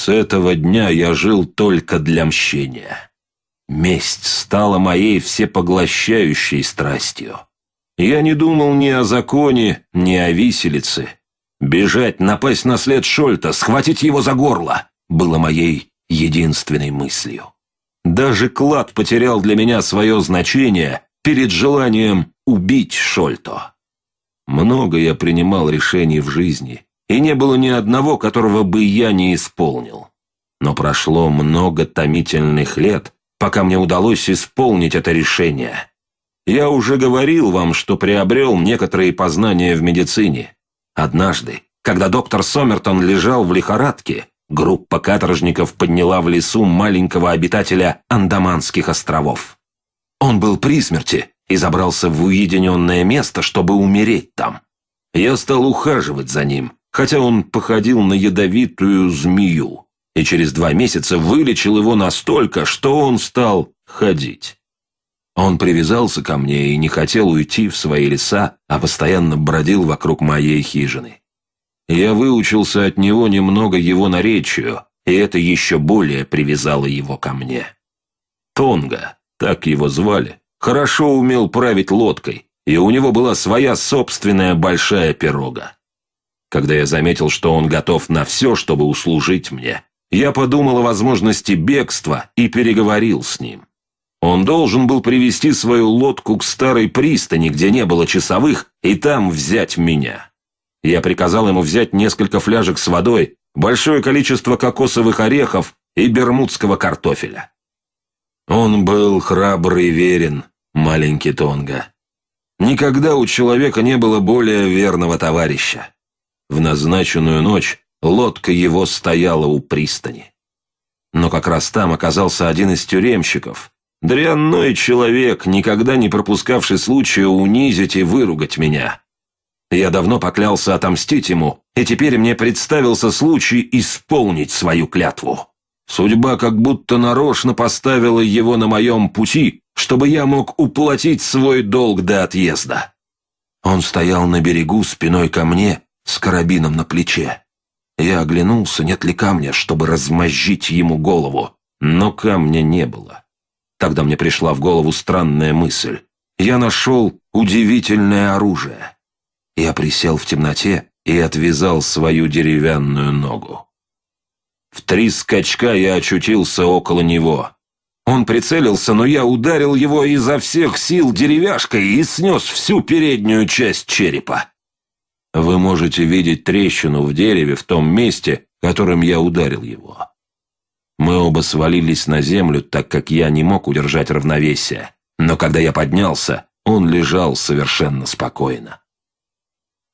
С этого дня я жил только для мщения. Месть стала моей всепоглощающей страстью. Я не думал ни о законе, ни о виселице. Бежать, напасть на след Шольта, схватить его за горло было моей единственной мыслью. Даже клад потерял для меня свое значение перед желанием убить Шольто. Много я принимал решений в жизни, и не было ни одного, которого бы я не исполнил. Но прошло много томительных лет, пока мне удалось исполнить это решение. Я уже говорил вам, что приобрел некоторые познания в медицине. Однажды, когда доктор Сомертон лежал в лихорадке, группа каторжников подняла в лесу маленького обитателя Андаманских островов. Он был при смерти и забрался в уединенное место, чтобы умереть там. Я стал ухаживать за ним, хотя он походил на ядовитую змею, и через два месяца вылечил его настолько, что он стал ходить. Он привязался ко мне и не хотел уйти в свои леса, а постоянно бродил вокруг моей хижины. Я выучился от него немного его наречию, и это еще более привязало его ко мне. Тонга, так его звали, хорошо умел править лодкой, и у него была своя собственная большая пирога. Когда я заметил, что он готов на все, чтобы услужить мне, я подумал о возможности бегства и переговорил с ним. Он должен был привести свою лодку к старой пристани, где не было часовых, и там взять меня. Я приказал ему взять несколько фляжек с водой, большое количество кокосовых орехов и бермудского картофеля. Он был храбрый и верен, маленький Тонга. Никогда у человека не было более верного товарища. В назначенную ночь лодка его стояла у пристани. Но как раз там оказался один из тюремщиков, Дрянной человек, никогда не пропускавший случая унизить и выругать меня. Я давно поклялся отомстить ему, и теперь мне представился случай исполнить свою клятву. Судьба как будто нарочно поставила его на моем пути, чтобы я мог уплатить свой долг до отъезда. Он стоял на берегу спиной ко мне с карабином на плече. Я оглянулся, нет ли камня, чтобы размозжить ему голову, но камня не было. Тогда мне пришла в голову странная мысль. Я нашел удивительное оружие. Я присел в темноте и отвязал свою деревянную ногу. В три скачка я очутился около него. Он прицелился, но я ударил его изо всех сил деревяшкой и снес всю переднюю часть черепа. Вы можете видеть трещину в дереве в том месте, которым я ударил его. Мы оба свалились на землю, так как я не мог удержать равновесие. Но когда я поднялся, он лежал совершенно спокойно.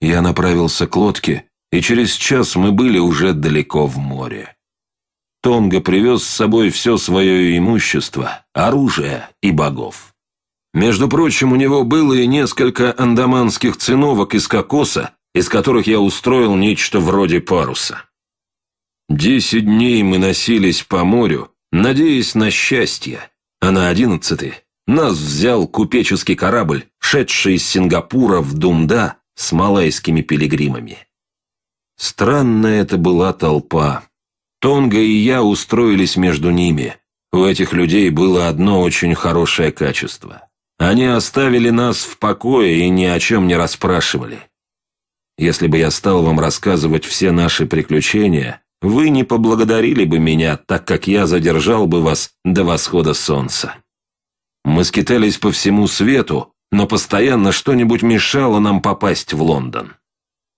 Я направился к лодке, и через час мы были уже далеко в море. Тонга привез с собой все свое имущество, оружие и богов. Между прочим, у него было и несколько андаманских циновок из кокоса, из которых я устроил нечто вроде паруса. Десять дней мы носились по морю, надеясь на счастье, а на одиннадцатый нас взял купеческий корабль, шедший из Сингапура в Думда с малайскими пилигримами. Странная это была толпа. Тонга и я устроились между ними. У этих людей было одно очень хорошее качество. Они оставили нас в покое и ни о чем не расспрашивали. Если бы я стал вам рассказывать все наши приключения, вы не поблагодарили бы меня, так как я задержал бы вас до восхода солнца. Мы скитались по всему свету, но постоянно что-нибудь мешало нам попасть в Лондон.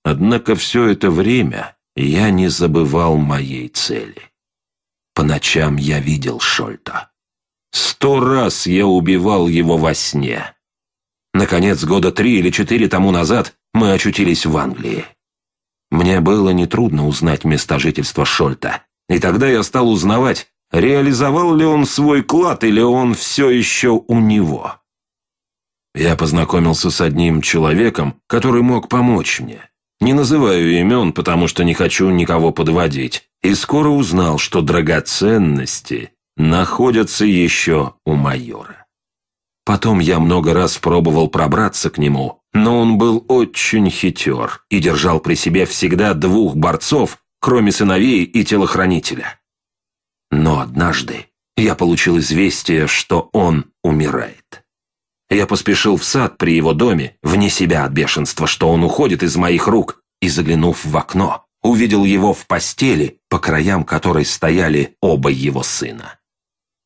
Однако все это время я не забывал моей цели. По ночам я видел Шольта. Сто раз я убивал его во сне. Наконец, года три или четыре тому назад мы очутились в Англии. Мне было нетрудно узнать место жительства Шольта. И тогда я стал узнавать, реализовал ли он свой клад или он все еще у него. Я познакомился с одним человеком, который мог помочь мне. Не называю имен, потому что не хочу никого подводить. И скоро узнал, что драгоценности находятся еще у майора. Потом я много раз пробовал пробраться к нему, но он был очень хитер и держал при себе всегда двух борцов, кроме сыновей и телохранителя. Но однажды я получил известие, что он умирает. Я поспешил в сад при его доме, вне себя от бешенства, что он уходит из моих рук, и, заглянув в окно, увидел его в постели, по краям которой стояли оба его сына.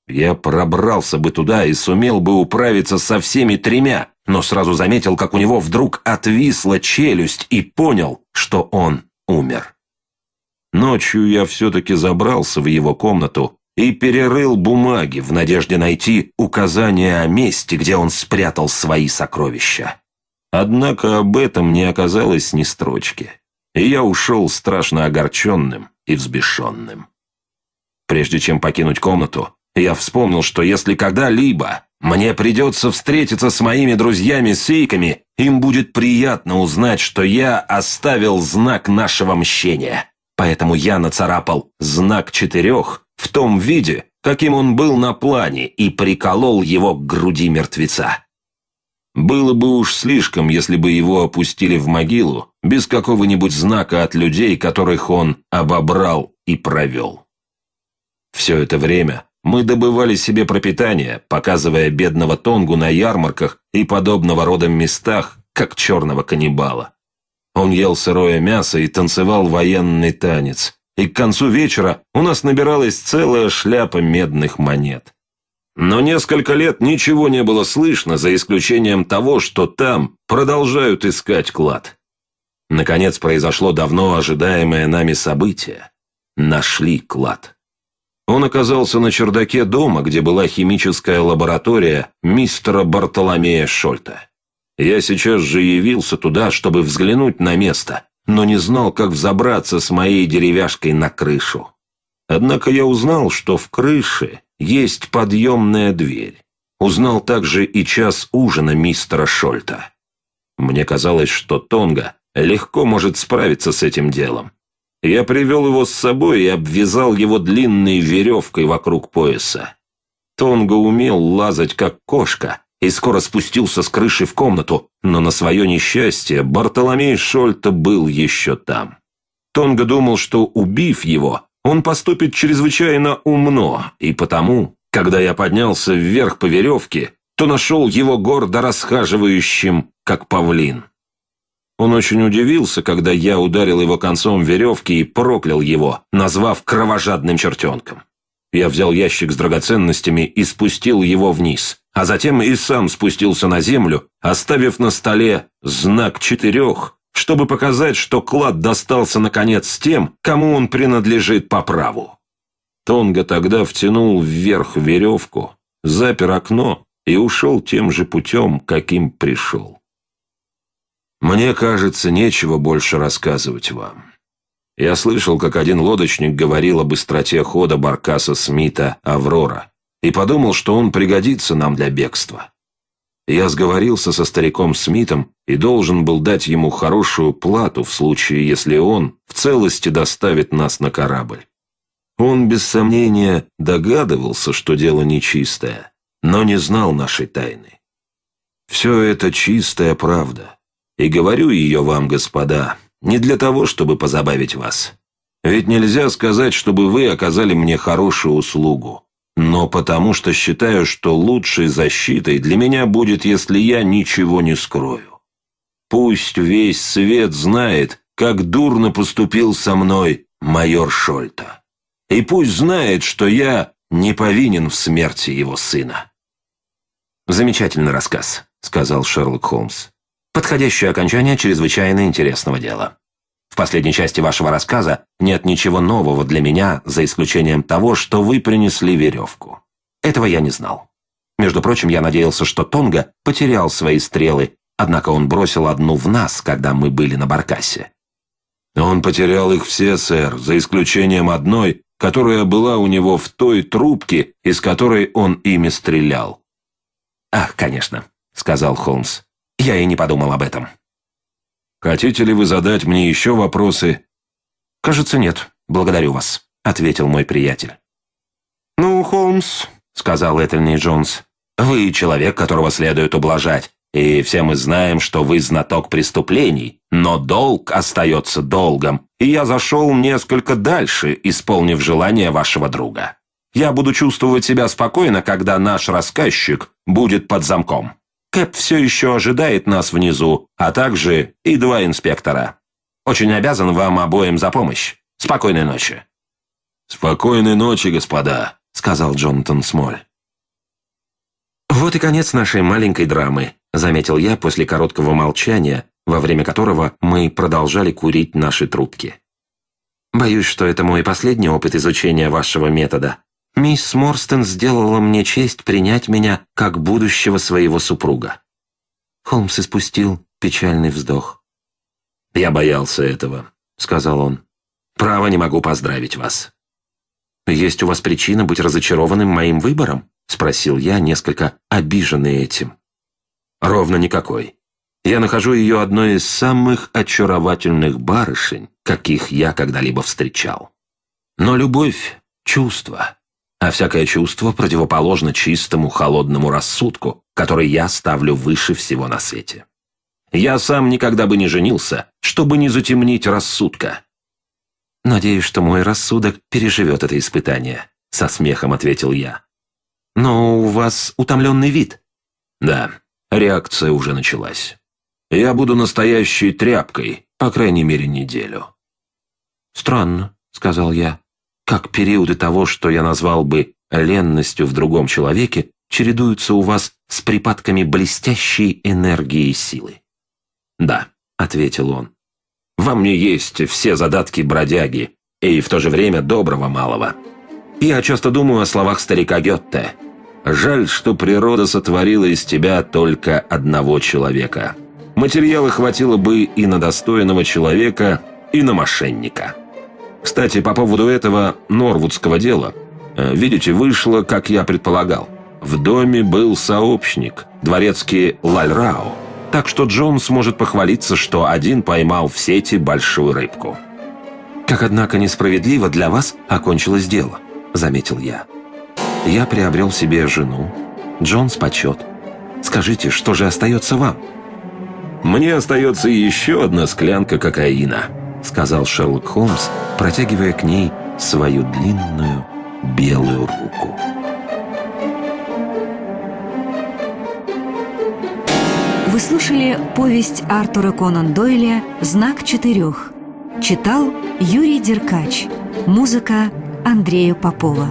Я пробрался бы туда и сумел бы управиться со всеми тремя, но сразу заметил, как у него вдруг отвисла челюсть и понял, что он умер. Ночью я все-таки забрался в его комнату и перерыл бумаги в надежде найти указание о месте, где он спрятал свои сокровища. Однако об этом не оказалось ни строчки, и я ушел страшно огорченным и взбешенным. Прежде чем покинуть комнату, я вспомнил, что если когда-либо мне придется встретиться с моими друзьями-сейками, им будет приятно узнать, что я оставил знак нашего мщения. Поэтому я нацарапал знак четырех в том виде, каким он был на плане, и приколол его к груди мертвеца. Было бы уж слишком, если бы его опустили в могилу, без какого-нибудь знака от людей, которых он обобрал и провел. Все это время мы добывали себе пропитание, показывая бедного Тонгу на ярмарках и подобного рода местах, как черного каннибала. Он ел сырое мясо и танцевал военный танец, и к концу вечера у нас набиралась целая шляпа медных монет. Но несколько лет ничего не было слышно, за исключением того, что там продолжают искать клад. Наконец произошло давно ожидаемое нами событие. Нашли клад. Он оказался на чердаке дома, где была химическая лаборатория мистера Бартоломея Шольта. Я сейчас же явился туда, чтобы взглянуть на место, но не знал, как взобраться с моей деревяшкой на крышу. Однако я узнал, что в крыше есть подъемная дверь. Узнал также и час ужина мистера Шольта. Мне казалось, что Тонга легко может справиться с этим делом. Я привел его с собой и обвязал его длинной веревкой вокруг пояса. Тонго умел лазать как кошка и скоро спустился с крыши в комнату, но на свое несчастье Бартоломей Шольта был еще там. Тонго думал, что, убив его, он поступит чрезвычайно умно, и потому, когда я поднялся вверх по веревке, то нашел его гордо расхаживающим, как павлин. Он очень удивился, когда я ударил его концом веревки и проклял его, назвав кровожадным чертенком. Я взял ящик с драгоценностями и спустил его вниз, а затем и сам спустился на землю, оставив на столе знак четырех, чтобы показать, что клад достался наконец тем, кому он принадлежит по праву. Тонга тогда втянул вверх веревку, запер окно и ушел тем же путем, каким пришел. Мне кажется, нечего больше рассказывать вам. Я слышал, как один лодочник говорил о быстроте хода баркаса Смита «Аврора» и подумал, что он пригодится нам для бегства. Я сговорился со стариком Смитом и должен был дать ему хорошую плату в случае, если он в целости доставит нас на корабль. Он, без сомнения, догадывался, что дело нечистое, но не знал нашей тайны. Все это чистая правда. И говорю ее вам, господа, не для того, чтобы позабавить вас. Ведь нельзя сказать, чтобы вы оказали мне хорошую услугу. Но потому что считаю, что лучшей защитой для меня будет, если я ничего не скрою. Пусть весь свет знает, как дурно поступил со мной майор Шольта. И пусть знает, что я не повинен в смерти его сына. «Замечательный рассказ», — сказал Шерлок Холмс. Подходящее окончание чрезвычайно интересного дела. В последней части вашего рассказа нет ничего нового для меня, за исключением того, что вы принесли веревку. Этого я не знал. Между прочим, я надеялся, что Тонга потерял свои стрелы, однако он бросил одну в нас, когда мы были на Баркасе. Он потерял их все, сэр, за исключением одной, которая была у него в той трубке, из которой он ими стрелял. «Ах, конечно», — сказал Холмс. Я и не подумал об этом. Хотите ли вы задать мне еще вопросы? Кажется, нет. Благодарю вас, ответил мой приятель. Ну, Холмс, сказал Этельни Джонс, вы человек, которого следует ублажать. И все мы знаем, что вы знаток преступлений, но долг остается долгом, и я зашел несколько дальше, исполнив желание вашего друга. Я буду чувствовать себя спокойно, когда наш рассказчик будет под замком. Кэп все еще ожидает нас внизу, а также и два инспектора. Очень обязан вам обоим за помощь. Спокойной ночи». «Спокойной ночи, господа», — сказал Джонатан Смоль. «Вот и конец нашей маленькой драмы», — заметил я после короткого молчания, во время которого мы продолжали курить наши трубки. «Боюсь, что это мой последний опыт изучения вашего метода. Мисс Морстон сделала мне честь принять меня как будущего своего супруга». Холмс испустил печальный вздох. «Я боялся этого», — сказал он. «Право не могу поздравить вас». «Есть у вас причина быть разочарованным моим выбором?» — спросил я, несколько обиженный этим. «Ровно никакой. Я нахожу ее одной из самых очаровательных барышень, каких я когда-либо встречал. Но любовь — чувство, а всякое чувство противоположно чистому холодному рассудку, который я ставлю выше всего на свете. Я сам никогда бы не женился, чтобы не затемнить рассудка. «Надеюсь, что мой рассудок переживет это испытание», — со смехом ответил я. «Но у вас утомленный вид». «Да, реакция уже началась. Я буду настоящей тряпкой, по крайней мере, неделю». «Странно», — сказал я, «как периоды того, что я назвал бы ленностью в другом человеке, чередуются у вас с припадками блестящей энергии и силы». «Да», — ответил он. «Во мне есть все задатки бродяги и в то же время доброго малого. Я часто думаю о словах старика Гетте. Жаль, что природа сотворила из тебя только одного человека. Материала хватило бы и на достойного человека, и на мошенника». Кстати, по поводу этого Норвудского дела. Э, видите, вышло, как я предполагал. В доме был сообщник, дворецкий Лальрао. Так что Джон сможет похвалиться, что один поймал в сети большую рыбку. «Как, однако, несправедливо для вас окончилось дело», — заметил я. «Я приобрел себе жену, Джон с почет. Скажите, что же остается вам?» «Мне остается еще одна склянка кокаина», — сказал Шерлок Холмс, протягивая к ней свою длинную белую руку. Вы слушали повесть Артура Конан Дойля «Знак четырех». Читал Юрий Деркач. Музыка Андрея Попова.